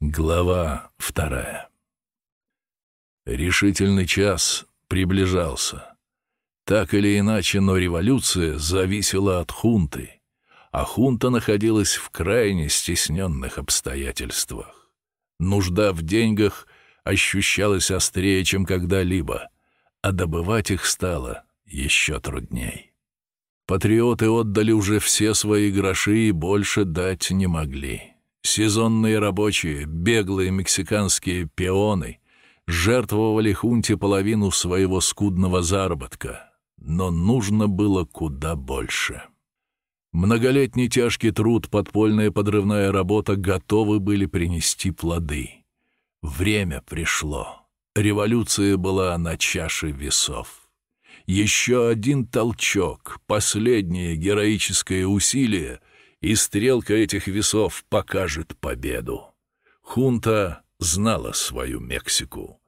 Глава вторая. Решительный час приближался. Так или иначе, но революция зависела от хунты, а хунта находилась в крайне стесненных обстоятельствах. Нужда в деньгах ощущалась острее, чем когда-либо, а добывать их стало еще трудней. Патриоты отдали уже все свои гроши и больше дать не могли. Сезонные рабочие, беглые мексиканские пионы жертвовали хунте половину своего скудного заработка, но нужно было куда больше. Многолетний тяжкий труд, подпольная подрывная работа готовы были принести плоды. Время пришло. Революция была на чаше весов. Еще один толчок, последнее героическое усилие, и стрелка этих весов покажет победу. Хунта знала свою Мексику.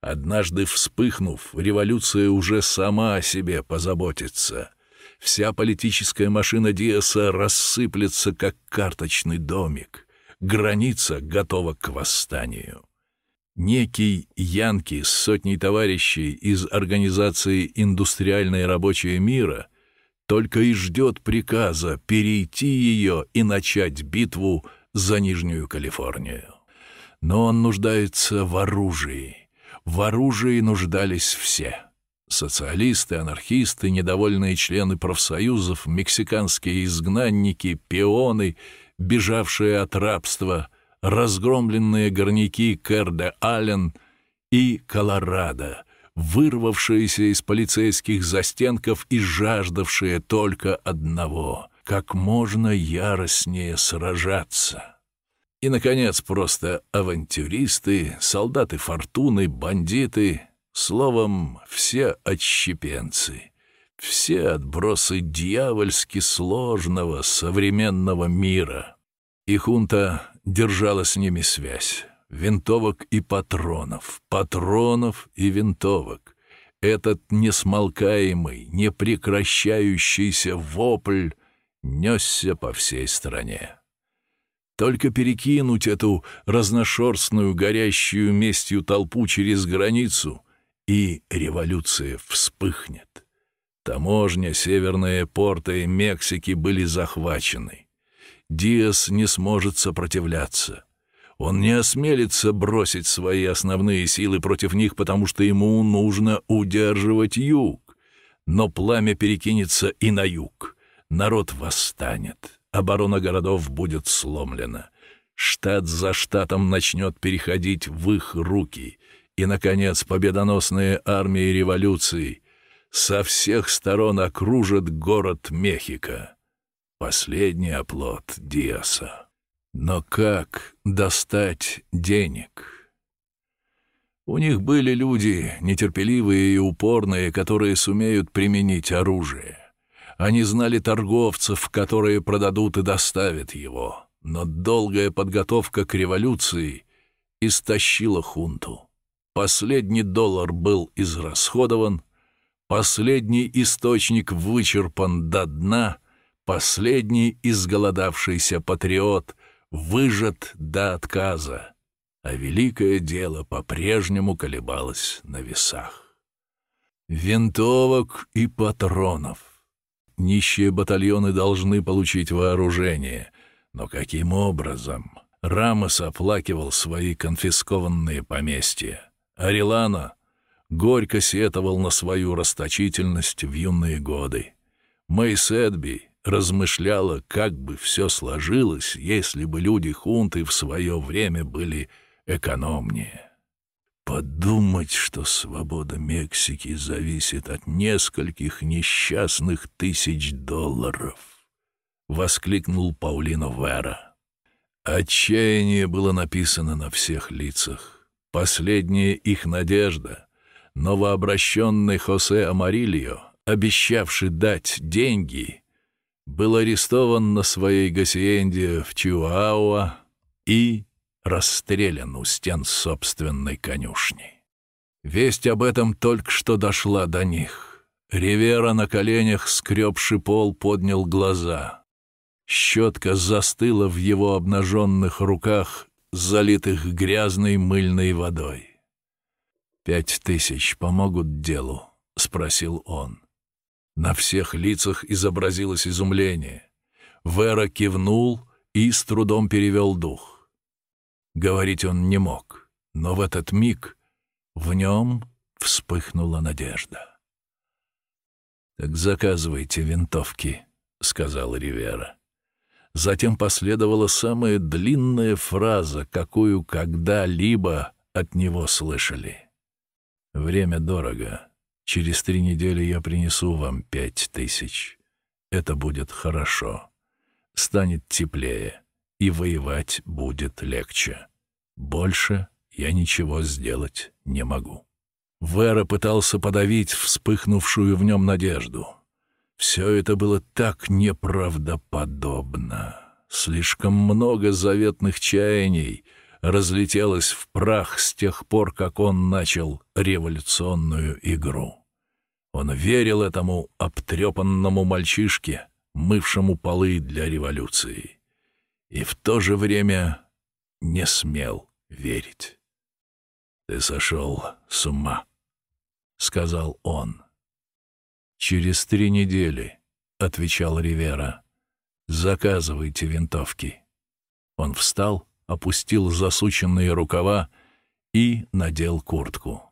Однажды вспыхнув, революция уже сама о себе позаботится. Вся политическая машина Диаса рассыплется, как карточный домик. Граница готова к восстанию. Некий Янки с сотней товарищей из Организации «Индустриальное рабочее мира» — только и ждет приказа перейти ее и начать битву за Нижнюю Калифорнию. Но он нуждается в оружии. В оружии нуждались все. Социалисты, анархисты, недовольные члены профсоюзов, мексиканские изгнанники, пионы, бежавшие от рабства, разгромленные горняки Кэр-де-Аллен и Колорадо, вырвавшиеся из полицейских застенков и жаждавшие только одного — как можно яростнее сражаться. И, наконец, просто авантюристы, солдаты фортуны, бандиты, словом, все отщепенцы, все отбросы дьявольски сложного современного мира. И хунта держала с ними связь винтовок и патронов, патронов и винтовок. Этот несмолкаемый, непрекращающийся вопль несся по всей стране. Только перекинуть эту разношерстную, горящую местью толпу через границу, и революция вспыхнет. Таможня, северные порты Мексики были захвачены. Диас не сможет сопротивляться. Он не осмелится бросить свои основные силы против них, потому что ему нужно удерживать юг. Но пламя перекинется и на юг. Народ восстанет. Оборона городов будет сломлена. Штат за штатом начнет переходить в их руки. И, наконец, победоносные армии революции со всех сторон окружат город Мехико. Последний оплот Диаса. Но как достать денег? У них были люди, нетерпеливые и упорные, которые сумеют применить оружие. Они знали торговцев, которые продадут и доставят его. Но долгая подготовка к революции истощила хунту. Последний доллар был израсходован, последний источник вычерпан до дна, последний изголодавшийся патриот выжат до отказа, а великое дело по-прежнему колебалось на весах. Винтовок и патронов. Нищие батальоны должны получить вооружение, но каким образом? Рамос оплакивал свои конфискованные поместья. Арилана горько сетовал на свою расточительность в юные годы. Мэй Сэдби размышляла, как бы все сложилось, если бы люди хунты в свое время были экономнее. Подумать, что свобода Мексики зависит от нескольких несчастных тысяч долларов, — воскликнул Паулино Вера. Отчаяние было написано на всех лицах. Последняя их надежда — новообращенный Хосе Амарильо, обещавший дать деньги — был арестован на своей гасиенде в Чуауа и расстрелян у стен собственной конюшни. Весть об этом только что дошла до них. Ривера на коленях, скребший пол, поднял глаза. Щетка застыла в его обнаженных руках залитых грязной мыльной водой. «Пять тысяч помогут делу?» — спросил он. На всех лицах изобразилось изумление. Вера кивнул и с трудом перевел дух. Говорить он не мог, но в этот миг в нем вспыхнула надежда. «Так заказывайте винтовки», — сказал Ривера. Затем последовала самая длинная фраза, какую когда-либо от него слышали. «Время дорого. Через три недели я принесу вам пять тысяч. Это будет хорошо. Станет теплее, и воевать будет легче. Больше я ничего сделать не могу». Вера пытался подавить вспыхнувшую в нем надежду. Все это было так неправдоподобно. Слишком много заветных чаяний разлетелось в прах с тех пор, как он начал революционную игру. Он верил этому обтрепанному мальчишке, мывшему полы для революции, и в то же время не смел верить. «Ты сошел с ума», — сказал он. «Через три недели», — отвечал Ривера. «Заказывайте винтовки». Он встал, опустил засученные рукава и надел куртку.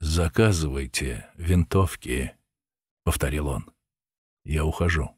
«Заказывайте винтовки», — повторил он. «Я ухожу».